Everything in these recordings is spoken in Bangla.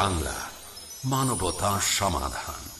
বাংলা মানবতা সমাধান।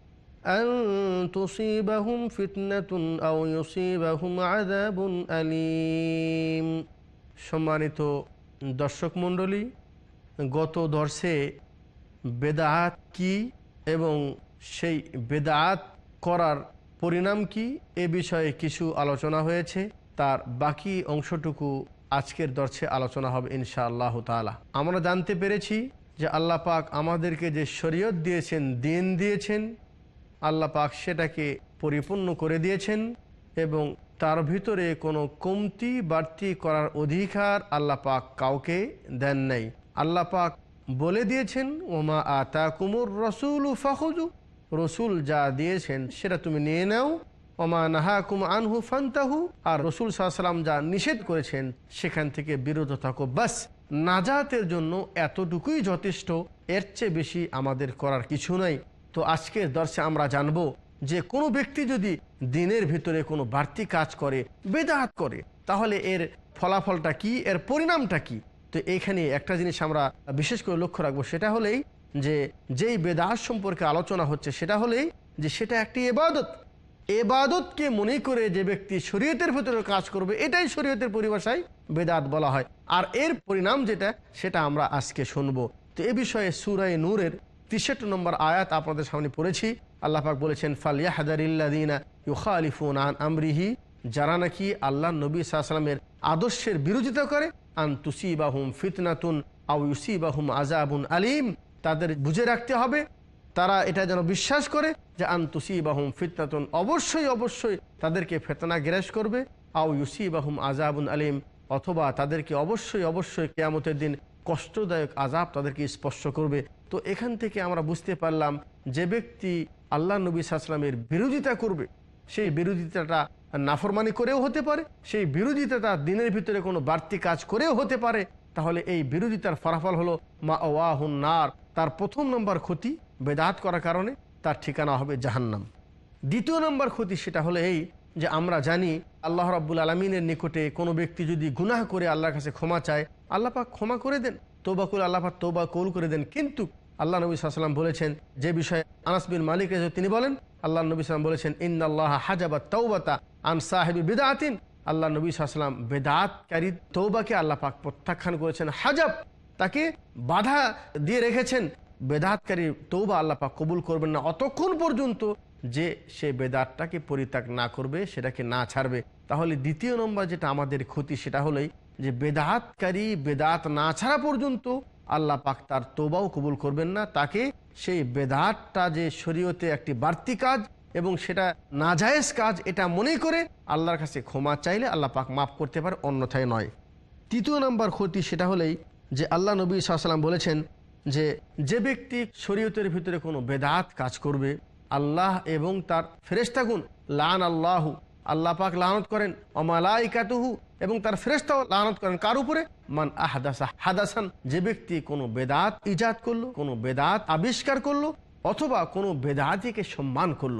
أن تصيبهم فتنة أو يصيبهم عذاب أليم সম্মানিত দর্শক মণ্ডলী গত দর্শে বেদাত কি এবং সেই বেদাত করার পরিণাম কি এ বিষয়ে কিছু আলোচনা হয়েছে তার বাকি অংশটুকু আজকের দর্শে আলোচনা হবে ইনশা আল্লাহ তালা আমরা জানতে পেরেছি যে আল্লাহ পাক আমাদেরকে যে শরীয়ত দিয়েছেন দিন দিয়েছেন আল্লাহ পাক সেটাকে পরিপূর্ণ করে দিয়েছেন এবং তার ভিতরে কোনো কমতি বাড়তি করার অধিকার আল্লাহ পাক কাউকে দেন নাই। আল্লাহ পাক বলে দিয়েছেন, ওমা আতা কুমুর রসুল ফাহুজু রসুল যা দিয়েছেন সেটা তুমি নিয়ে নাও। ওমা নাহাকুম আনহু ফান্তাহু। আর রসুল সাল্লাম যা নিষেধ করেছেন সেখান থেকে বিরত থাকো। বাস, নাজাতের জন্য এতটুকুই যথেষ্ট, এর চেয়ে বেশি আমাদের করার কিছু নাই। তো আজকের দর্শে আমরা জানব যে কোনো ব্যক্তি যদি দিনের ভিতরে কোনো বাড়তি কাজ করে বেদাহাত করে, তাহলে এর ফলাফলটা কি? এর পরিণামটা কি? তো এইখানে একটা জিনিস আমরা বিশেষ করে লক্ষ্য রাখব, সেটা হলেই যে যেই বেদাহাত সম্পর্কে আলোচনা হচ্ছে, সেটা হলেই যে সেটা একটি এবাদত। এবাদতকে মনে করে যে ব্যক্তি শরীয়তের ভেতরে কাজ করবে, এটাই শরীয়তের পরিভাষায় বেদাত বলা হয়। আর এর পরিণাম যেটা, সেটা আমরা আজকে শুনব। তো এ বিষয়ে সুরাই নূরের তিরষট্টি নম্বর আয়াত আপনাদের সামনে পড়েছি। আল্লাহ পাক বলেছেন ফালিয়া আন আমরিহি যারা নাকি আল্লাহ নবী সাল্লামের আদর্শের বিরোধিতা করে, আন তুসিবাহুম ফিতনাতুন আউ ইউসি ইউসিবাহুম আজাবুন আলিম তাদের বুঝে রাখতে হবে, তারা এটা যেন বিশ্বাস করে যে, আন তুসিবাহুম ফিতনাতুন অবশ্যই অবশ্যই তাদেরকে ফেতনা গ্রাস করবে আউ ইউসিবাহুম আজাবুন আলিম অথবা তাদেরকে অবশ্যই অবশ্যই কেয়ামতের দিন কষ্টদায়ক আজাব তাদেরকে স্পর্শ করবে। তো এখান থেকে আমরা বুঝতে পারলাম যে ব্যক্তি আল্লাহ নবী সাল্লামের বিরোধিতা করবে, সেই বিরোধিতাটা নাফরমানি করেও হতে পারে, সেই বিরোধিতাটা দিনের ভিতরে কোনো বাড়তি কাজ করেও হতে পারে। তাহলে এই বিরোধিতার ফলাফল হলো মা ওয়াহুন নার, তার প্রথম নম্বর ক্ষতি বেদাত করার কারণে, তার ঠিকানা হবে জাহান্নাম। দ্বিতীয় নম্বর ক্ষতি সেটা হলো এই যে আমরা জানি আল্লাহ রাব্বুল আলমিনের নিকটে কোনো ব্যক্তি যদি গুনাহ করে আল্লাহর কাছে ক্ষমা চায়, আল্লাহ পাক ক্ষমা করে দেন তোবা কুল আল্লাহ পাক তোবা কৌল করে দেন। কিন্তু আল্লাহ নবী সাল্লাম বলেছেন, যে বিষয়ে আনাস বিন মালিক তিনি বলেন, আল্লাহ নবী সাল্লাম বলেছেন ইন্দাল্লাহ হাজাবা তৌবাতা আন সাহেবি বেদাতিন। আল্লাহ নবী সাল্লাম বেদাতকারী তৌবাকে আল্লাহ পাক প্রত্যাখ্যান করেছেন। হাজাব তাকে বাধা দিয়ে রেখেছেন। বেদাতকারী তৌবা আল্লাহ পাক কবুল করবেন না। অতক্ষণ পর্যন্ত যে সে বেদাতটাকে পরিত্যাগ না করবে, সেটাকে না ছাড়বে। তাহলে দ্বিতীয় নম্বর যেটা আমাদের ক্ষতি, সেটা হলোই যে বেদাতকারী বেদাত না ছাড়া পর্যন্ত আল্লাহ পাক তার তোবাও কবুল করবেন না। তাকে সেই বেদাতটা যে শরীয়তে একটি বাড়তি কাজ এবং সেটা নাজায়েজ কাজ, এটা মনে করে আল্লাহর কাছে ক্ষমা চাইলে আল্লাহ পাক মাফ করতে পারে, অন্যথায় নয়। তৃতীয় নম্বর ক্ষতি, সেটা হলেই যে আল্লাহ নবী সাল্লাম বলেছেন যে যে ব্যক্তি শরীয়তের ভিতরে কোনো বেদাত কাজ করবে আল্লাহ এবং তার ফেরেস্তাগুন লান আল্লাহ আল্লাহ পাক লানত করেন অমালাইকাতুহু এবং তার ফেরেস্তাও লানত করেন। কার উপরে? মান আহাদাসা, হাদাসান, যে ব্যক্তি কোনো বেদাত ইজাদ করল, কোনো বেদাত আবিষ্কার করল, অথবা কোনো বেদাতিকে সম্মান করল।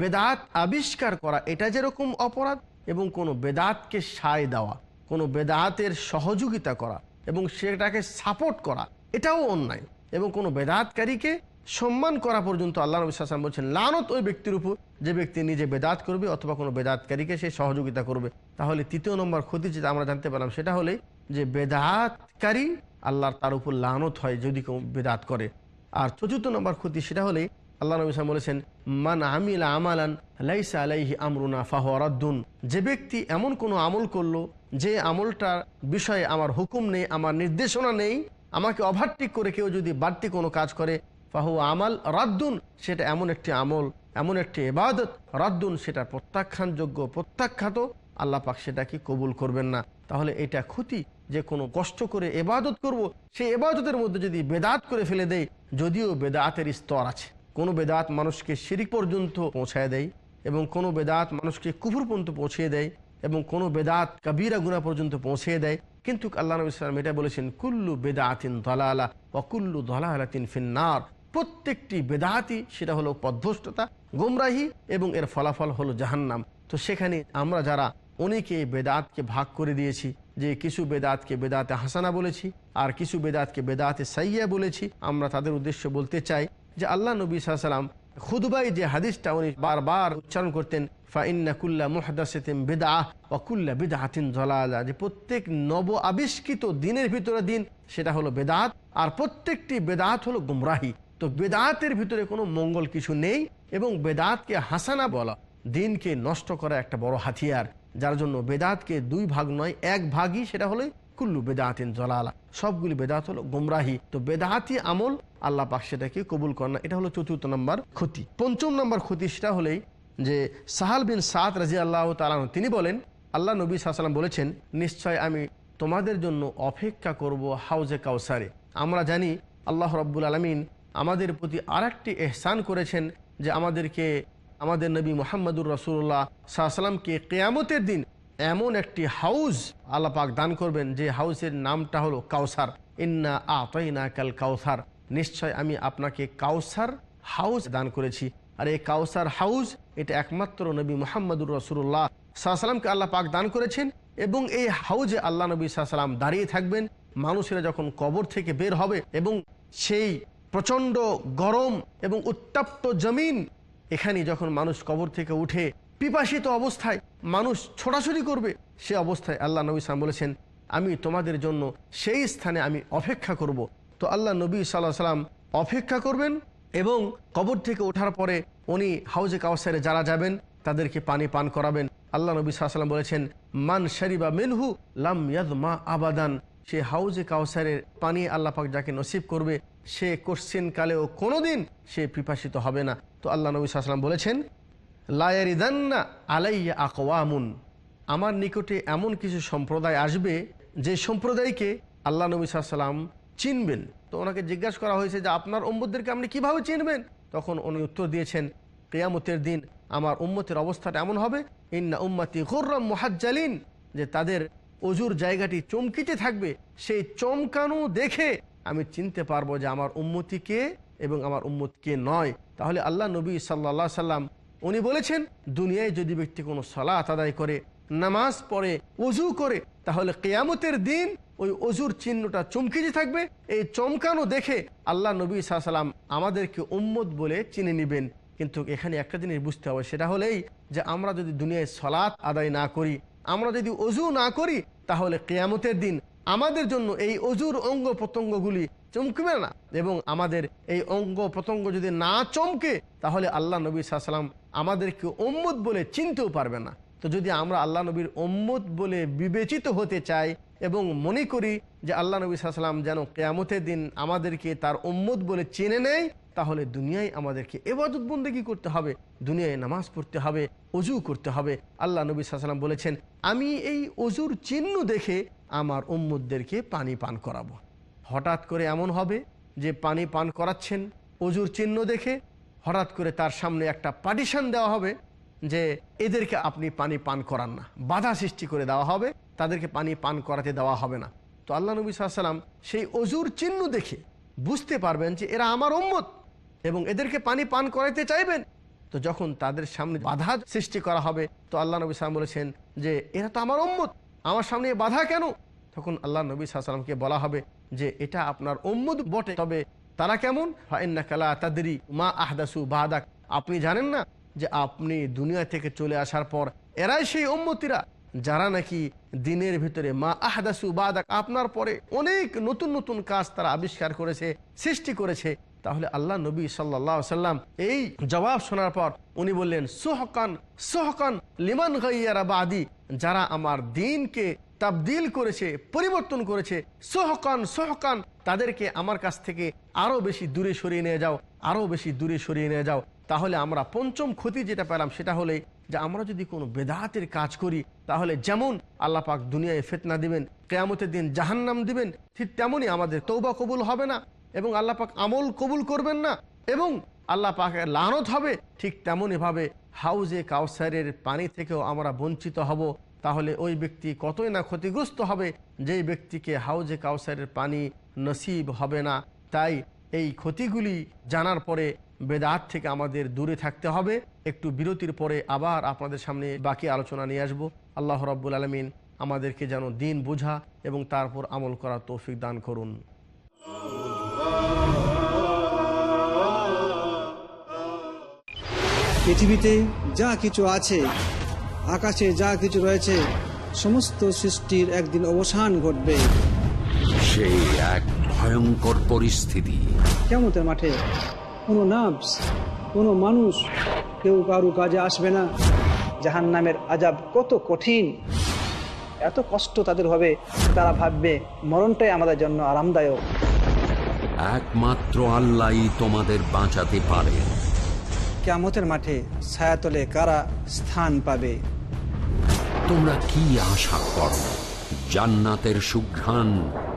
বেদাত আবিষ্কার করা এটা যেরকম অপরাধ, এবং কোনো বেদাতকে সায় দেওয়া, কোনো বেদাতের সহযোগিতা করা, এবং সেটাকে সাপোর্ট করা, এটাও অন্যায়। এবং কোনো বেদাতকারীকে সম্মান করা পর্যন্ত আল্লাহ নবী সাল্লাম বলছেন, লানত ওই ব্যক্তির উপর যে ব্যক্তি নিজে বেদাত করবে অথবা কোনো বেদাতকারীকে সে সহযোগিতা করবে। তাহলে তৃতীয় নম্বর ক্ষতি যেটা আমরা জানতে পারলাম, সেটা হলে যে বেদাতকারী আল্লাহর তার উপর লানত হয় যদি কেউ বেদাত করে। আর চতুর্থ নম্বর ক্ষতি সেটা হলে আল্লাহ নবী সাল্লাম বলেছেন, মান আমিল আমালান লাইসা আলাইহি আমরুনা ফাহরাদ্দুন যে ব্যক্তি এমন কোনো আমল করল, যে আমলটার বিষয়ে আমার হুকুম নেই, আমার নির্দেশনা নেই, আমাকে ওভারটেক করে কেউ যদি বাড়তি কোনো কাজ করে ফাহু আমাল রাদ্দুন, সেটা এমন একটি আমল, এমন একটি এবাদত রাদ্দুন সেটা প্রত্যাখ্যানযোগ্য, প্রত্যাখ্যাত, আল্লাহ পাক সেটাকে কবুল করবেন না। তাহলে এটা ক্ষতি, যে কোনো কষ্ট করে এবাদত করব, সেই এবাদতের মধ্যে যদি বেদাত করে ফেলে দেয় যদিও বেদাতের স্তর আছে। কোনো বেদাত মানুষকে শিরিক পর্যন্ত পৌঁছায় দেয় এবং কোনো বেদাত মানুষকে কুফুর পর্যন্ত পৌঁছিয়ে দেয় এবং কোনো বেদাত কবিরা গুণা পর্যন্ত পৌঁছিয়ে দেয়। কিন্তু আল্লাহ নবী সাল্লাম এটা বলেছেন, কুল্লু বেদাতিন দলালা ও কুল্লু দলালাতিন ফিন্নার প্রত্যেকটি বেদাতি সেটা হলো পদভষ্টতা গোমরাহি এবং এর ফলাফল হলো জাহান্নাম। তো সেখানে আমরা যারা অনেকে বেদাতকে ভাগ করে দিয়েছি, যে কিছু বেদাতকে বেদাতে হাসানা বলেছি, আর কিছু বেদাতকে বেদাতে সাইয়া বলেছি, আমরা তাদের উদ্দেশ্য বলতে চাই যে আল্লাহ নবী সাল্লাম খুদবাই যে হাদিসটা উনি বারবার উচ্চারণ করতেন, ফাইন্না কুল্লা মুহাদাসিম বেদা অকুল্লা বেদাহাতিন জলালা যে প্রত্যেক নব আবিষ্কৃত দিনের ভিতরে দিন, সেটা হলো বেদাত, আর প্রত্যেকটি বেদাত হলো গুমরাহি। তো বেদাতের ভিতরে কোনো মঙ্গল কিছু নেই এবং বেদাতকে হাসানা বলা, দিনকে নষ্ট করা একটা বড় হাতিয়ার, যার জন্য বেদাতকে দুই ভাগ নয়, এক ভাগই সেটা হলো কুল্লু বেদাতিন জলালা। সবগুলি বেদাত হলো গোমরাহি। তো বেদাতি আমল আল্লাহ পাক সেটাকে কবুল করে না। এটা হলো চতুর্থ নম্বর ক্ষতি। পঞ্চম নম্বর ক্ষতি সেটা হলেই যে সাহাল বিন সাদ রাজি আল্লাহ তালান তিনি বলেন, আল্লাহ নবী সাল্লাম বলেছেন, নিশ্চয় আমি তোমাদের জন্য অপেক্ষা করব হাউজে কাউসারে আমরা জানি আল্লাহ রব্বুল আলমিন আমাদের প্রতি আরেকটি এহসান করেছেন যে আমাদেরকে, আমাদের নবী মোহাম্মদুর রসুল্লাহ সাল্লামকে কেয়ামতের দিন এমন একটি হাউস আল্লাহ পাক দান করবেন যে হাউসের নামটা হলো কাউসার ইন্না আতইনা কাল কাউসার নিশ্চয় আমি আপনাকে কাউসার হাউস দান করেছি। আর এই কাউসার হাউস এটা একমাত্র নবী মোহাম্মদুর রসুল্লাহ সাল্লামকে আল্লাহ পাক দান করেছেন এবং এই হাউজে আল্লাহ নবী সাল্লাম দাঁড়িয়ে থাকবেন। মানুষেরা যখন কবর থেকে বের হবে এবং সেই প্রচণ্ড গরম এবং উত্তপ্ত জমিন। এখানে যখন মানুষ কবর থেকে উঠে পিপাসিত অবস্থায় মানুষ ছোটাছুটি করবে, সে অবস্থায় আল্লাহ নবী সালাম বলেছেন, আমি তোমাদের জন্য সেই স্থানে আমি অপেক্ষা করব। তো আল্লাহ নবী সাল্লাহ সাল্লাম অপেক্ষা করবেন এবং কবর থেকে ওঠার পরে উনি হাউজে কাউসারে যারা যাবেন, তাদেরকে পানি পান করাবেন। আল্লাহ নবী সাল্লাম বলেছেন, মান শারিবা মিনহু লাম ইয়াদ মা আবাদান। সে হাউজে কাউসারের পানি আল্লাহ পাক যাকে নসিব করবে সে কোশ্চিন কালেও কোনোদিন সে পিপাসিত হবে না। তো আল্লাহ নবী সাল্লাম বলেছেন লায়ারিদান্না আলাইয়া আকওয়ামুন। আমার নিকটে এমন কিছু সম্প্রদায় আসবে, যে সম্প্রদায়কে আল্লাহ নবী সাল্লাম চিনবেন। তো ওনাকে জিজ্ঞাসা করা হয়েছে যে, আপনার উম্মতদেরকে আপনি কীভাবে চিনবেন? তখন উনি উত্তর দিয়েছেন, কেয়ামতের দিন আমার উম্মতের অবস্থাটা এমন হবে, ইন্না উম্মাতি খুররাম মুহাজ্জালিন। যে তাদের অজুর জায়গাটি চমকিতে থাকবে, সেই চমকানো দেখে আমি চিনতে পারব যে আমার উম্মতি কে এবং আমার উম্মত কে নয়। তাহলে আল্লাহ নবী সাল্লা সাল্লাম উনি বলেছেন, দুনিয়ায় যদি ব্যক্তি কোনো সলাত আদায় করে, নামাজ পড়ে অজু করে, তাহলে কেয়ামতের দিন ওই অজুর চিহ্নটা চমকিতে থাকবে। এই চমকানো দেখে আল্লাহ নবী সাল্লাম আমাদেরকে উম্মত বলে চিনে নিবেন। কিন্তু এখানে একটা জিনিস বুঝতে হবে, সেটা হলেই যে আমরা যদি দুনিয়ায় সলাৎ আদায় না করি, আমরা যদি অজু না করি, তাহলে কেয়ামতের দিন আমাদের জন্য এই অজুর অঙ্গ প্রত্যঙ্গগুলি চমকবে না? এবং আমাদের এই অঙ্গ প্রত্যঙ্গ যদি না চমকে, তাহলে আল্লাহ নবী সাল্লাম আমাদেরকে ওম্মত বলে চিনতেও পারবে না। তো যদি আমরা আল্লাহ নবীর ওম্মত বলে বিবেচিত হতে চাই এবং মনে করি যে আল্লাহ নবী সাল্লাম যেন কেয়ামতের দিন আমাদেরকে তার ওম্মত বলে চেনে নেয়, তাহলে দুনিয়ায় আমাদেরকে এবাদত বন্দেগি করতে হবে, দুনিয়ায় নামাজ পড়তে হবে, অজু করতে হবে। আল্লাহ নবী সাল্লাম বলেছেন, আমি এই অজুর চিহ্ন দেখে আমার উম্মুদদেরকে পানি পান করাবো। হঠাৎ করে এমন হবে যে পানি পান করাচ্ছেন, অজুর চিহ্ন দেখে হঠাৎ করে তার সামনে একটা পার্টিশন দেওয়া হবে যে এদেরকে আপনি পানি পান করান না। বাধা সৃষ্টি করে দেওয়া হবে, তাদেরকে পানি পান করাতে দেওয়া হবে না। তো আল্লাহ নবী সাল্লাম সেই অজুর চিহ্ন দেখে বুঝতে পারবেন যে এরা আমার উম্মত এবং এদেরকে পানি পান করাইতে চাইবেন। তো যখন তাদের সামনে বাধা সৃষ্টি করা হবে, তো আল্লাহ নবী সালাম বলেছেন যে, এরা তো আমার উম্মত, আমার সামনে বাধা কেন? তখন আল্লাহ নবী সাল্লামকে বলা হবে যে এটা আপনার উম্মুদ বটে। তবে তারা কেমন? কালা তাদেরই মা আহদাসু বাহাদাক আপনি জানেন না যে আপনি দুনিয়া থেকে চলে আসার পর এরাই সেই উম্মতিরা যারা নাকি দিনের ভিতরে মা আহদাসু বাদাক আপনার পরে অনেক নতুন নতুন কাজ তারা আবিষ্কার করেছে, সৃষ্টি করেছে। তাহলে আল্লাহ নবী সাল্লাহ সাল্লাম এই জবাব শোনার পর উনি বললেন, সোহকান সোহকান লিমান গাইয়ারা বাদি। যারা আমার দিনকে তাবদিল করেছে, পরিবর্তন করেছে, সোহকান সোহকান, তাদেরকে আমার কাছ থেকে আরও বেশি দূরে সরিয়ে নিয়ে যাও আরও বেশি দূরে সরিয়ে নিয়ে যাও। তাহলে আমরা পঞ্চম ক্ষতি যেটা পেলাম সেটা হলে যে আমরা যদি কোনো বেদাতের কাজ করি, তাহলে যেমন আল্লাহ পাক দুনিয়ায় ফেতনা দিবেন, কেয়ামতের দিন জাহান্নাম দিবেন, ঠিক তেমনই আমাদের তৌবা কবুল হবে না এবং আল্লাহ পাক আমল কবুল করবেন না এবং আল্লাহ পাকের লানত হবে, ঠিক তেমনইভাবে হাউজে কাউসারের পানি থেকেও আমরা বঞ্চিত হব। তাহলে ওই ব্যক্তি কতই না ক্ষতিগ্রস্ত হবে, যেই ব্যক্তিকে হাউজে কাউসারের পানি নসিব হবে না। তাই এই ক্ষতিগুলি জানার পরে বেদাত থেকে আমাদের দূরে থাকতে হবে। একটু বিরতির পরে আবার আপনাদের সামনে বাকি আলোচনা নিয়ে আসব। আল্লাহ রব্বুল আলমিন আমাদেরকে যেন দিন বোঝা এবং তারপর আমল করার তৌফিক দান করুন। পৃথিবীতে যা কিছু আছে আকাশে যা কিছু রয়েছে সমস্ত সৃষ্টির একদিন অবসান ঘটবে। সেই এক ভয়ঙ্কর পরিস্থিতি। কেমতের মাঠে কোনো নার্ভস কোনো মানুষ কেউ কারু কাজে আসবে না। জাহান নামের আজাব কত কঠিন। এত কষ্ট তাদের হবে তারা ভাববে মরণটাই আমাদের জন্য আরামদায়ক। একমাত্র আল্লাহ তোমাদের বাঁচাতে পারে। কেমতের মাঠে ছায়াতলে কারা স্থান পাবে? তোমরা কি আশা করো? জান্নাতের সুঘ্রাণ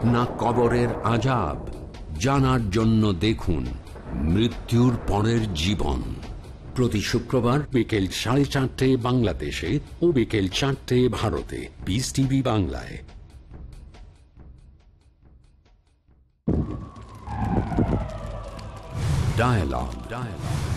না কবরের আজাব? জানার জন্য দেখুন মৃত্যুর পরের জীবন। প্রতি শুক্রবার বিকেল সাড়ে চারটে বাংলাদেশে ও বিকেল চারটে ভারতে। পিস টিভি বাংলায়। Dialogue. Dialogue.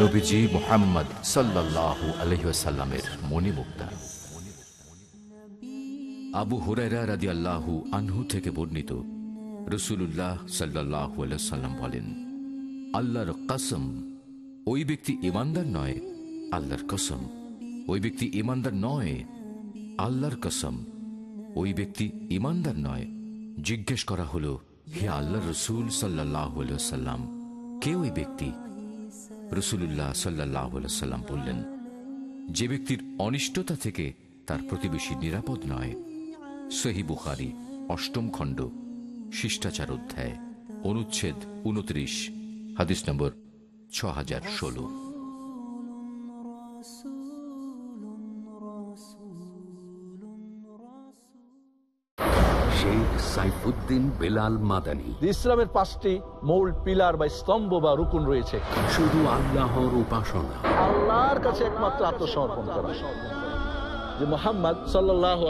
নবীজি মোহাম্মদ সাল্লাল্লাহু আলহিসাল্লামের মণিমুক্তা। আবু হুরাইরা আল্লাহু আনহু থেকে বর্ণিত রসুল্লাহ সাল্লাহু সাল্লাম বলেন, আল্লাহর কসম, ওই ব্যক্তি ইমানদার নয়, আল্লাহর কসম। ওই ব্যক্তি ইমানদার নয়, আল্লাহর কসম। ওই ব্যক্তি ইমানদার নয়। জিজ্ঞেস করা হলো, হে আল্লাহ রসুল সাল্লাহ সাল্লাম কে ওই ব্যক্তি? রসুল্লাহ সাল্লাহ সাল্লাম বললেন, যে ব্যক্তির অনিষ্টতা থেকে তার প্রতিবেশী নিরাপদ নয়। সহি বুখারি, অষ্টম খণ্ড, শিষ্টাচার অধ্যায়, অনুচ্ছেদ উনত্রিশ হাদিস নম্বর ছ হাজার ষোলো। সাইফুদ্দিন বেলাল মাদানী। ইসলামের পাঁচটি মূল পিলার বা স্তম্ভ বা রুকুন রয়েছে। শুধু আল্লাহর উপাসনা। আল্লাহর কাছে একমাত্র আত্মসমর্পণ করা। যে মোহাম্মদ সাল্লাহ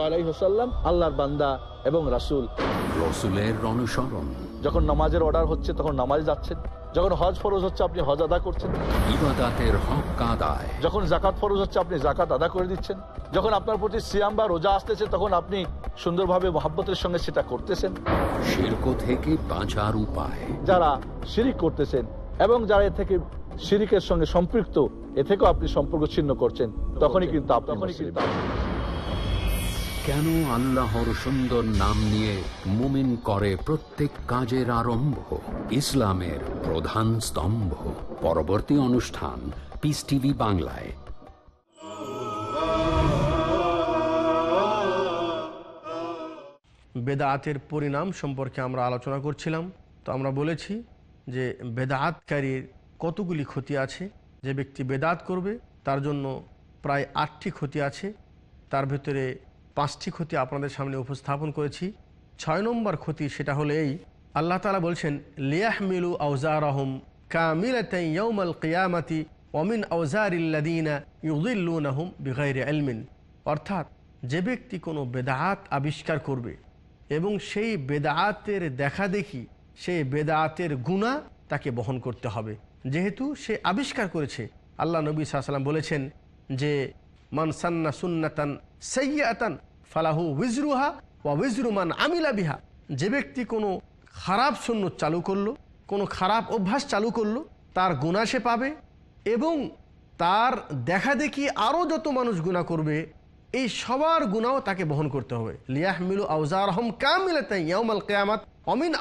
আল্লাহর বান্দা এবং রাসূল। রসুলের অনুসরণ। যখন নামাজের অর্ডার হচ্ছে তখন নামাজ যাচ্ছেন। যখন হজ ফরজ হচ্ছে আপনি হজ আদা করছেন। ইবাদাতের হক আদায়। যখন জাকাত ফরজ হচ্ছে আপনি জাকাত আদা করে দিচ্ছেন। যখন আপনার প্রতি সিয়াম বা রোজা আসতেছে তখন আপনি সুন্দরভাবে মহাব্বতের সঙ্গে সেটা করতেছেন। শিল্প থেকে বাঁচার উপায়। যারা শিরিক করতেছেন এবং যারা এ থেকে শিরিকের সঙ্গে সম্পৃক্ত এ থেকেও আপনি সম্পর্ক ছিন্ন করছেন তখনই কিন্তু আপনি মুসলিম। কেন আল্লাহর সুন্দর নাম নিয়ে মুমিন করে প্রত্যেক কাজের আরম্ভ? ইসলামের প্রধান স্তম্ভ। পরবর্তী অনুষ্ঠান পিস টিভি বাংলায়। বেদাতের পরিণাম সম্পর্কে আমরা আলোচনা করছিলাম। তো আমরা বলেছি যে বেদাতকারীর কতগুলি ক্ষতি আছে? যে ব্যক্তি বেদাত করবে, তার জন্য প্রায় আটটি ক্ষতি আছে। তার ভেতরে পাঁচটি ক্ষতি আপনাদের সামনে উপস্থাপন করেছি। ছয় নম্বর ক্ষতি সেটা হলো এই, আল্লাহ তালা বলছেন, লিয়াহমিলু আউজারহম কামিলাতাই ইয়াউমাল কিয়ামাতি ওমিন আউজারিল্লাদিনা ইউদিল্লুনাহুম বিগাইরে আলমিন অর্থাৎ যে ব্যক্তি কোনো বেদাহাত আবিষ্কার করবে এবং সেই বেদাতের দেখা দেখি, সেই বেদাতের গুণা তাকে বহন করতে হবে। যেহেতু সে আবিষ্কার করেছে। আল্লাহ নবী সাল্লাম বলেছেন যে মানসান্না সুন্নাতান সৈয়াতান ফালাহু উইজরুহা ওয়া উইজরুমান আমিলা বিহা। যে ব্যক্তি কোনো খারাপ সুন্নত চালু করল, কোনো খারাপ অভ্যাস চালু করল, তার গুণা সে পাবে এবং তার দেখা দেখি আরও যত মানুষ গুণা করবে এই সবার গুণাও তাকে বহন করতে হবে। লিয়াহমিলু আউজার অমিন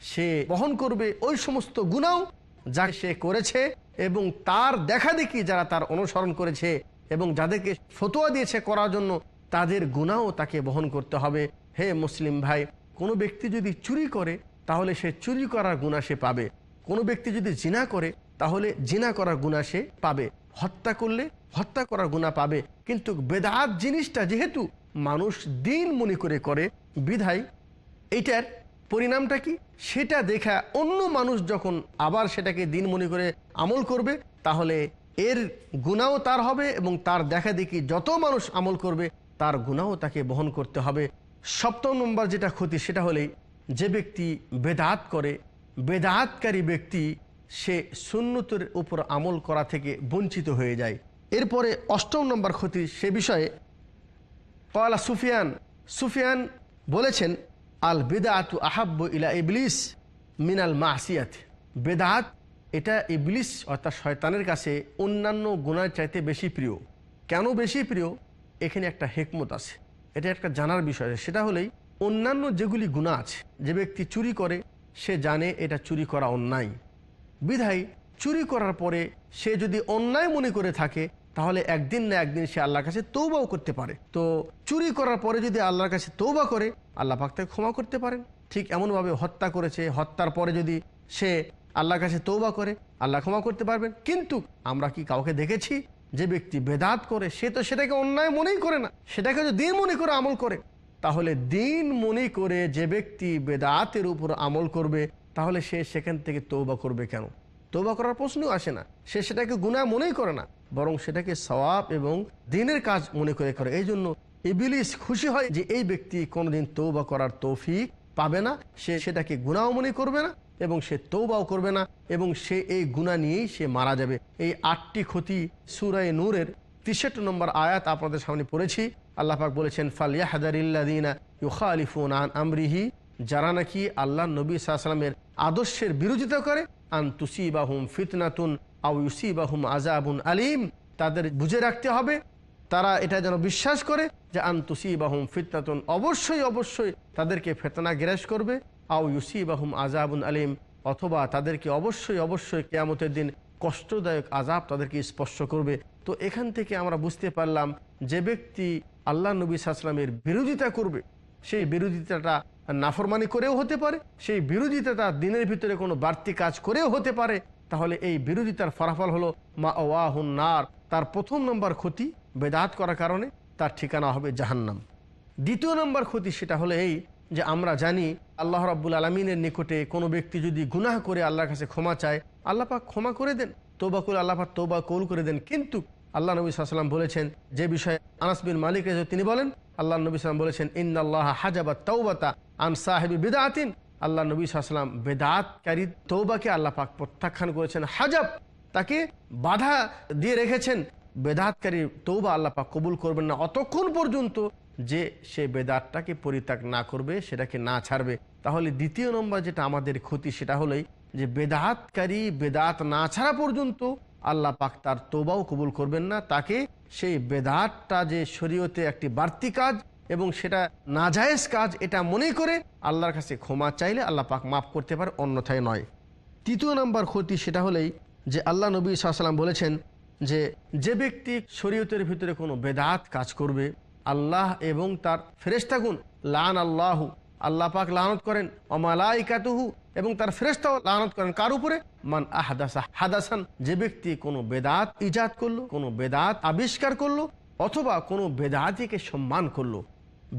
সে বহন করবে ওই সমস্ত গুণাও যা সে করেছে এবং তার দেখা দেখি যারা তার অনুসরণ করেছে এবং যাদেরকে ফতোয়া দিয়েছে করার জন্য তাদের গুণাও তাকে বহন করতে হবে। হে মুসলিম ভাই, কোনো ব্যক্তি যদি চুরি করে, তাহলে সে চুরি করার গুণা সে পাবে। কোনো ব্যক্তি যদি জিনা করে, তাহলে জিনা করার গুণা সে পাবে। হত্যা করলে হত্যা করার গুণা পাবে। কিন্তু বেদাত জিনিসটা যেহেতু মানুষ দিন মনে করে করে, বিধায়, এইটার পরিণামটা কি? সেটা দেখা অন্য মানুষ যখন আবার সেটাকে দিন মনে করে আমল করবে, তাহলে এর গুণাও তার হবে এবং তার দেখা দেখি যত মানুষ আমল করবে, তার গুণাও তাকে বহন করতে হবে। সপ্তম নম্বর যেটা ক্ষতি, সেটা হলেই যে ব্যক্তি বেদাত করে, বেদাতকারী ব্যক্তি সে সুন্নতের উপর আমল করা থেকে বঞ্চিত হয়ে যায়। এরপরে অষ্টম নম্বর ক্ষতি সে বিষয়ে কয়লা সুফিয়ান সুফিয়ান বলেছেন, আল বেদাত আহাব্ব ইলা ইবলিস মিনাল মাসিয়াত। বেদাত, এটা ইবলিস অর্থাৎ শয়তানের কাছে অন্যান্য গুণার চাইতে বেশি প্রিয়। কেন বেশি প্রিয়? এখানে একটা হেকমত আছে। এটা একটা জানার বিষয়। সেটা হলেই অন্যান্য যেগুলি গুণা আছে, যে ব্যক্তি চুরি করে, সে জানে এটা চুরি করা অন্যায়। বিধায় চুরি করার পরে সে যদি অন্যায় মনে করে থাকে, তাহলে একদিন না একদিন সে আল্লাহর কাছে তৌবাও করতে পারে। তো চুরি করার পরে যদি আল্লাহর কাছে তৌবা করে, আল্লাহ পাক তাকে ক্ষমা করতে পারেন। ঠিক এমনভাবে হত্যা করেছে, হত্যার পরে যদি সে আল্লাহর কাছে তৌবা করে, আল্লাহ ক্ষমা করতে পারবেন। কিন্তু আমরা কি কাউকে দেখেছি যে ব্যক্তি বেদাত করে, সে তো সেটাকে অন্যায় মনেই করে না, সেটাকে যদি দিন মনে করে আমল করে? তাহলে দিন মনে করে যে ব্যক্তি বেদাতের উপর আমল করবে তাহলে সে সেখান থেকে তৌবা করবে কেন? তৌবা করার প্রশ্নও আসে না। সে সেটাকে গুণা মনেই করে না, বরং সেটাকে সওয়াব এবং দিনের কাজ মনে করে করে। এই জন্য ইবিলিস খুশি হয় যে এই ব্যক্তি কোনোদিন তৌবা করার তৌফিক পাবে না। সে সেটাকে গুণাও মনে করবে না এবং সে তৌবাও করবে না এবং সে এই গুণা নিয়েই সে মারা যাবে। এই আটটি ক্ষতি সুরায় নূরের তিষট্টি নম্বর আয়াত আপনাদের সামনে পড়েছি। আল্লাহ পাক বলেছেন ফালিয়া হাজারিল্লাদিনা ইউখা আলিফুন আন আমরিহি যারা নাকি আল্লাহ নবী সাল্লামের আদর্শের বিরোধিতা করে আন তুসিবাহুম ফিতনাতুন আউ ইউসিবাহুম আজাবুন আলিম, তাদের বুঝে রাখতে হবে, তারা এটা যেন বিশ্বাস করে যে আন তুসিবাহুম ফিতনাতুন অবশ্যই অবশ্যই তাদেরকে ফেতনা গ্রাস করবে আউ ইউসিবাহুম আজাবুন আলিম, অথবা তাদেরকে অবশ্যই অবশ্যই কেয়ামতের দিন কষ্টদায়ক আজাব তাদেরকে স্পর্শ করবে। তো এখান থেকে আমরা বুঝতে পারলাম যে ব্যক্তি আল্লাহ নবী সাল্লামের বিরোধিতা করবে, সেই বিরোধিতাটা নাফরমানি করেও হতে পারে, সেই বিরোধিতা তার দিনের ভিতরে কোনো বাড়তি কাজ করেও হতে পারে, তাহলে এই বিরোধিতার ফলাফল হলো মা ওয়াহুন নার। তার প্রথম নম্বর ক্ষতি বেদাত করার কারণে তার ঠিকানা হবে জাহান্নাম। দ্বিতীয় নম্বর ক্ষতি সেটা হলো এই যে আমরা জানি আল্লাহ রাব্বুল আলমিনের নিকটে কোনো ব্যক্তি যদি গুনাহ করে আল্লাহর কাছে ক্ষমা চায়, আল্লাহ ক্ষমা করে দেন তোবা পাক তোবা কৌল করে দেন। কিন্তু আল্লাহ নবী সাল্লাম বলেছেন, যে বিষয়ে আনাস বিন মালিক তিনি বলেন আল্লাহ নবী সাল্লাম বলেছেন, ইন্নাল্লাহ হাজাবা তৌবাতা আন সাহেবি বেদাতিন। আল্লাহ নবী সাল্লাম বেদাতকারী তৌবাকে আল্লাহ পাক প্রত্যাখ্যান করেছেন। হাজাব তাকে বাধা দিয়ে রেখেছেন। বেদাতকারী তৌবা আল্লাহ পাক কবুল করবেন না। অতক্ষণ পর্যন্ত যে সে বেদাতটাকে পরিত্যাগ না করবে, সেটাকে না ছাড়বে। তাহলে দ্বিতীয় নম্বর যেটা আমাদের ক্ষতি, সেটা হলোই যে বেদাতকারী বেদাত না ছাড়া পর্যন্ত আল্লাহ পাক তার তোবাও কবুল করবেন না। তাকে সেই বেদাতটা যে শরীয়তে একটি বাড়তি কাজ এবং সেটা নাজায়েজ কাজ, এটা মনে করে আল্লাহর কাছে ক্ষমা চাইলে আল্লাহ পাক মাফ করতে পারে, অন্যথায় নয়। তৃতীয় নম্বর ক্ষতি সেটা হলেই যে আল্লাহ নবী সাল্লাম বলেছেন যে যে ব্যক্তি শরীয়তের ভিতরে কোনো বেদাত কাজ করবে, আল্লাহ এবং তার ফেরেস্তাগুন লান আল্লাহু, আল্লাহ পাক লানত করেন, অমালাইকাতুহু, এবং তার ফেরেস্তাও লানত করেন। কার উপরে? মান আহাদাসা, হাদাসান, যে ব্যক্তি কোনো বেদাত ইজাদ করল, কোনো বেদাত আবিষ্কার করল, অথবা কোনো বেদাতিকে সম্মান করল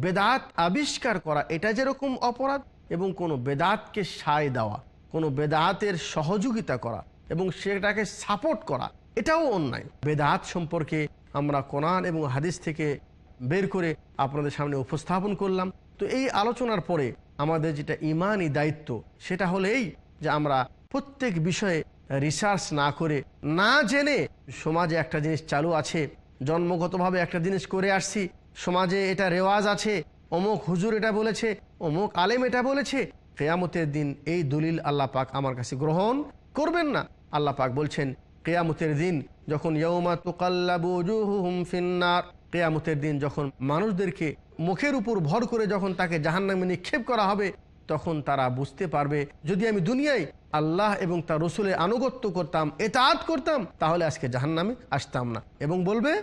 বেদাত আবিষ্কার করা, এটা যেরকম অপরাধ, এবং কোনো বেদাতকে সায় দেওয়া, কোনো বেদাতের সহযোগিতা করা, এবং সেটাকে সাপোর্ট করা, এটাও অন্যায়। বেদাত সম্পর্কে আমরা কোরআন এবং হাদিস থেকে বের করে আপনাদের সামনে উপস্থাপন করলাম। তো এই আলোচনার পরে আমাদের যেটা ইমানই দায়িত্ব, সেটা হলো এই যে আমরা প্রত্যেক বিষয়ে রিসার্চ না করে, না জেনে সমাজে একটা জিনিস চালু আছে, জন্মগতভাবে একটা জিনিস করে আসছি সমাজে এটা রেওয়াজ আছে, অমুক হুজুর এটা বলেছে, অমুক আলেম এটা বলেছে, কেয়ামতের দিন এই দলিল আল্লাহ পাক আমার কাছে গ্রহণ করবেন না। আল্লাহ পাক বলছেন, কেয়ামতের দিন যখন ইয়ৌমা তুকাল্লাবু জুহুহুম ফিন্নার, কেয়ামতের দিন যখন মানুষদেরকে মুখের উপর ভর করে যখন তাকে জাহান্নামে নিক্ষেপ করা হবে, তখন তারা বুঝতে পারবে, যদি আমি দুনিয়ায় আল্লাহ এবং তার রসুলের আনুগত্য করতাম এতাত করতাম, তাহলে আজকে জাহান্নামে আসতাম না। এবং বলবে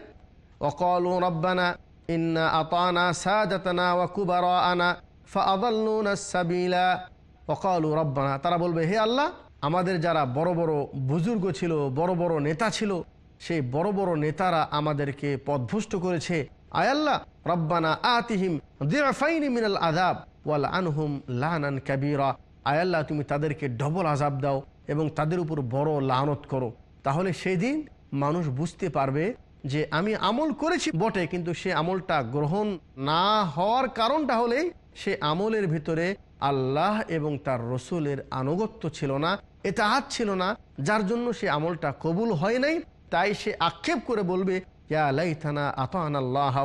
অকল রব্বানা ইন্না আতানা সাদাতানা ওয়া কুবারানা ফাআদাল্লুনা সাবিলা অকালু রব্বানা তারা বলবে, হে আল্লাহ, আমাদের যারা বড় বড় বুজুর্গ ছিল, বড় বড় নেতা ছিল, সেই বড় বড় নেতারা আমাদেরকে পদভুষ্ট করেছে। আয়াল্লাহ রব্বানা আতিহিম দিরাফাইনি মিনাল আযাব ওয়াল আনহুম লানান কাবীরা। আয়াল্লাহ তুমি তাদেরকে ডবল আজাব দাও এবং তাদের উপর বড় লানত করো। তাহলে সেই দিন মানুষ বুঝতে পারবে যে আমি আমল করেছি বটে, কিন্তু সে আমলটা গ্রহণ না হওয়ার কারণটা হলেই সে আমলের ভিতরে আল্লাহ এবং তার রসুলের আনুগত্য ছিল না এটা হাত ছিল না, যার জন্য সে আমলটা কবুল হয় নাই। তাই সে আক্ষেপ করে বলবে আল্লাহ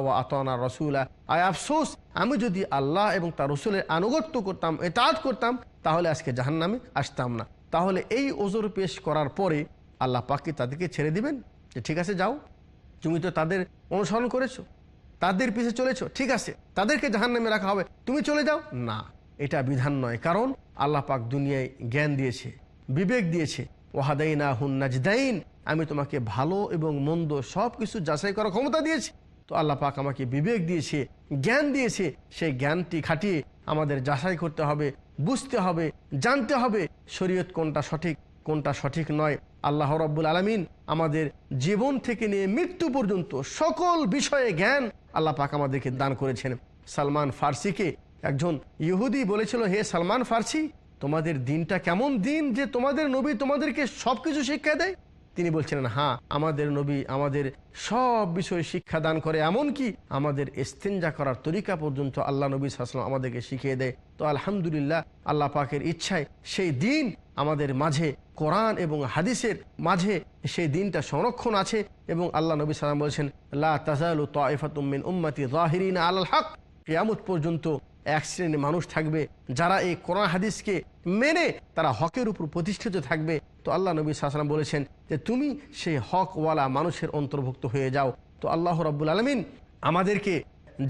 আয় আফসোস, আমি যদি আল্লাহ এবং তার রসুলের আনুগত্য করতাম এতাত করতাম, তাহলে আজকে জাহান্নামে আসতাম না। তাহলে এই ওজোর পেশ করার পরে আল্লাহ পাকি তাদেরকে ছেড়ে দিবেন? যে ঠিক আছে, যাও। তুমি তো তাদের অনুসরণ করেছ। তাদের পিছে চলেছো, ঠিক আছে। তাদেরকে জাহান নামে রাখা হবে। তুমি চলে যাও? না। এটা বিধান নয়, কারণ আল্লাহ পাক দুনিয়ায় জ্ঞান দিয়েছে, বিবেক দিয়েছে। ওয়াহাদাইনা হুন নাজদাইন, আমি তোমাকে ভালো এবং মন্দ সব কিছু যাচাই করার ক্ষমতা দিয়েছি। তো আল্লাহ পাক আমাকে বিবেক দিয়েছে, জ্ঞান দিয়েছে। সেই জ্ঞানটি খাটিয়ে আমাদের যাচাই করতে হবে, বুঝতে হবে, জানতে হবে শরীয়ত কোনটা সঠিক কোনটা সঠিক নয়। আল্লাহ রব্বুল আলমিন আমাদের জীবন থেকে নিয়ে মৃত্যু পর্যন্ত সকল বিষয়ে জ্ঞান আল্লাহ পাক আমাদেরকে দান করেছেন। সালমান ফার্সিকে একজন ইহুদি বলেছিল, হে সালমান ফার্সি, তোমাদের দিনটা কেমন দিন যে তোমাদের নবী তোমাদেরকে সবকিছু শিক্ষা দেয়? তিনি বলছিলেন হ্যাঁ আমাদের নবী আমাদের সব বিষয়ে শিক্ষা দান করে এমন কি আমাদের এস্তেঞ্জা করার তরিকা পর্যন্ত আল্লাহ নবী সাল্লাম আমাদেরকে শিখিয়ে দেয়। তো আলহামদুলিল্লাহ, আল্লাহ পাকের ইচ্ছায় সেই দিন আমাদের মাঝে কোরআন এবং হাদিসের মাঝে সেই দিনটা সংরক্ষণ আছে এবং আল্লাহ নবী সাল্লাম বলছেন, লা তাজালু তাইফাতুমিন উম্মতি জাহিরিন আলাল হক। কিয়ামত পর্যন্ত এক শ্রেণির মানুষ থাকবে, যারা এই কোরআন হাদিসকে মেনে তারা হকের উপর প্রতিষ্ঠিত থাকবে। তো আল্লাহ নবী সাল্লাম বলেছেন যে, তুমি সেই হকওয়ালা মানুষের অন্তর্ভুক্ত হয়ে যাও। তো আল্লাহ রাব্বুল আলমিন আমাদেরকে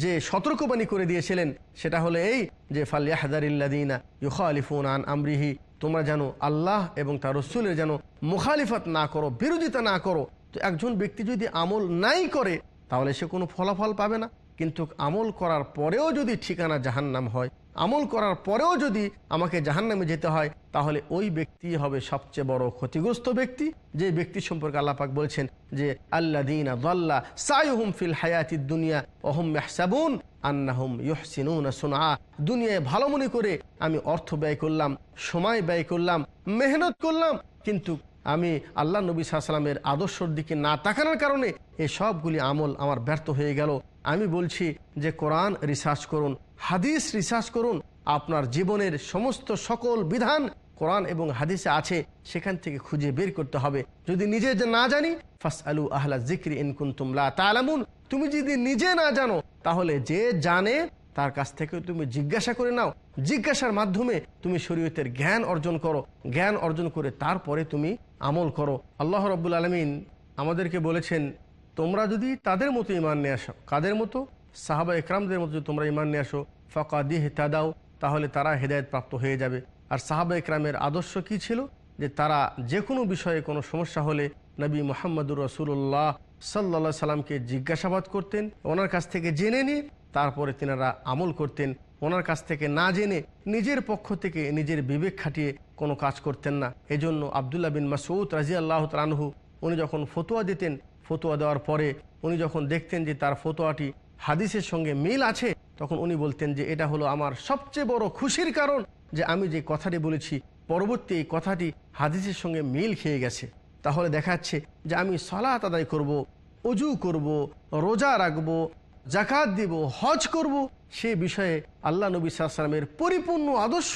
যে সতর্কবাণী করে দিয়েছিলেন, সেটা হলো এই যে ফালিয়াহদারিল্লাদিনা ইউখা আলিফুন আন আমরিহি তোমরা যেন আল্লাহ এবং তার রসুলের যেন মুখালিফত না করো, বিরোধিতা না করো। তো একজন ব্যক্তি যদি আমল নাই করে, তাহলে সে কোনো ফলাফল পাবে না। কিন্তু আমল করার পরেও যদি ঠিকানা জাহান্নাম হয়, আমল করার পরেও যদি আমাকে জাহান্নামে যেতে হয়, তাহলে ওই ব্যক্তি হবে সবচেয়ে বড় ক্ষতিগ্রস্ত ব্যক্তি। যে ব্যক্তি সম্পর্কে আল্লাপাক বলছেন যে আল্লা দিন ফিল হায়াতি দুনিয়া ওহম মেহসাবুন আন্নাহুম ইহসিনুন সোনা দুনিয়ায় ভালো মনে করে আমি অর্থ ব্যয় করলাম, সময় ব্যয় করলাম, মেহনত করলাম, কিন্তু আমি আল্লাহ নবী সাল্লামের আদর্শর দিকে না তাকানোর কারণে এই সবগুলি আমল আমার ব্যর্থ হয়ে গেল। আমি বলছি যে কোরআন রিসার্চ করুন, হাদিস রিসার্চ করুন, আপনার জীবনের সমস্ত সকল বিধান কোরআন এবং হাদিসে আছে, সেখান থেকে খুঁজে বের করতে হবে। যদি নিজে যে না জানি ফাস আলু আহলা জিক্রি ইনকুন তুমলা তালামুন তুমি যদি নিজে না জানো, তাহলে যে জানে তার কাছ থেকে তুমি জিজ্ঞাসা করে নাও। জিজ্ঞাসার মাধ্যমে তুমি শরীয়তের জ্ঞান অর্জন করো। জ্ঞান অর্জন করে তারপরে তুমি আমল করো। আল্লাহ রব্বুল আলমিন আমাদেরকে বলেছেন, তোমরা যদি তাদের মতো ইমান নিয়ে আসো। কাদের মতো? সাহাবা একরামদের মতো যদি তোমরা ইমান নিয়ে আসো, ফকাদিহ তাদাও তাহলে তারা হেদায়ত প্রাপ্ত হয়ে যাবে। আর সাহাবা একরামের আদর্শ কি ছিল? যে তারা যে কোনো বিষয়ে কোনো সমস্যা হলে নবী মোহাম্মদুর রসুল্লাহ সাল্লা সাল্লামকে জিজ্ঞাসাবাদ করতেন। ওনার কাছ থেকে জেনে নিয়ে তারপরে তিনারা আমল করতেন। ওনার কাছ থেকে না জেনে নিজের পক্ষ থেকে নিজের বিবেক খাটিয়ে কোনো কাজ করতেন না। এজন্য আবদুল্লাহ বিন মাসউদ রাজি আল্লাহ তানহু উনি যখন ফতোয়া দিতেন, ফতোয়া দেওয়ার পরে উনি যখন দেখতেন যে তার ফতোয়াটি হাদিসের সঙ্গে মিল আছে, তখন উনি বলতেন যে এটা হলো আমার সবচেয়ে বড় খুশির কারণ যে আমি যে কথাটি বলেছি, পরবর্তী এই কথাটি হাদিসের সঙ্গে মিল খেয়ে গেছে। তাহলে দেখাচ্ছে যে আমি সলাত আদায় করব, অজু করব, রোজা রাখব জাকাত দিব, হজ করব, সে বিষয়ে আল্লাহ নবী সাল্লামের পরিপূর্ণ আদর্শ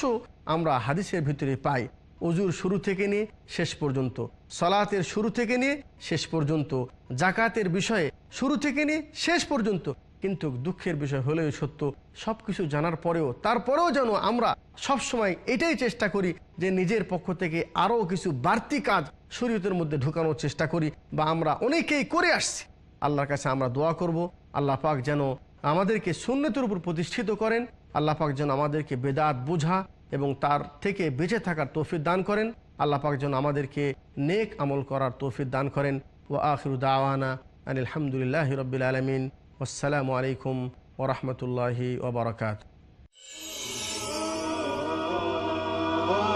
আমরা হাদিসের ভিতরে পাই। অজুর শুরু থেকে নিয়ে শেষ পর্যন্ত, সলাতের শুরু থেকে নিয়ে শেষ পর্যন্ত জাকাতের বিষয়ে শুরু থেকে নিয়ে শেষ পর্যন্ত। কিন্তু দুঃখের বিষয় হলেও সত্য সব কিছু জানার পরেও, তারপরেও যেন আমরা সব সময় এটাই চেষ্টা করি যে নিজের পক্ষ থেকে আরও কিছু বাড়তি কাজ শরীয়তের মধ্যে ঢুকানোর চেষ্টা করি বা আমরা অনেকেই করে আসছি। আল্লাহর কাছে আমরা দোয়া করব আল্লাহ পাক যেন আমাদেরকে সুন্নতের উপর প্রতিষ্ঠিত করেন। আল্লাহ পাক যেন আমাদেরকে বেদাত বোঝা এবং তার থেকে বেঁচে থাকার তৌফিক দান করেন। আল্লাহ পাক যেন আমাদেরকে নেক আমল করার তৌফিক দান করেন। ও আখিরু দাওয়ানা আলহামদুলিল্লাহ রবিল আলমিন। আসসালামু আলাইকুম ওরহমতুল্লাহি ওবরাকাত ইমান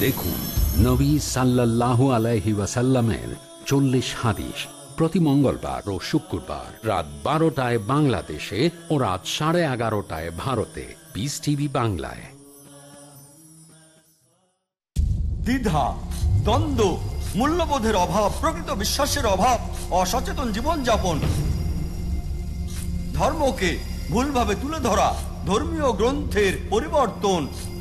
দেখুন, নবী সাল্লাল্লাহু আলাইহি চল্লিশ হাদিস প্রতি মঙ্গলবার ও শুক্রবার রাত বারোটায় বাংলাদেশে ও রাত সাড়ে এগারোটায় ভারতে। পিস টিভি বাংলায়। দ্বিধা, দ্বন্দ্ব, মূল্যবোধের অভাব, প্রকৃত বিশ্বাসের অভাব, অসচেতন জীবনযাপন। ধর্মকে ভুলভাবে তুলে ধরা, ধর্মীয় গ্রন্থের পরিবর্তন।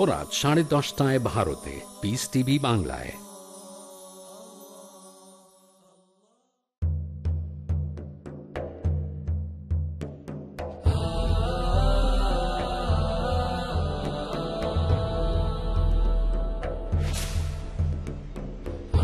ও রাত সাড়ে দশটায় ভারতে পিস টিভি বাংলায়।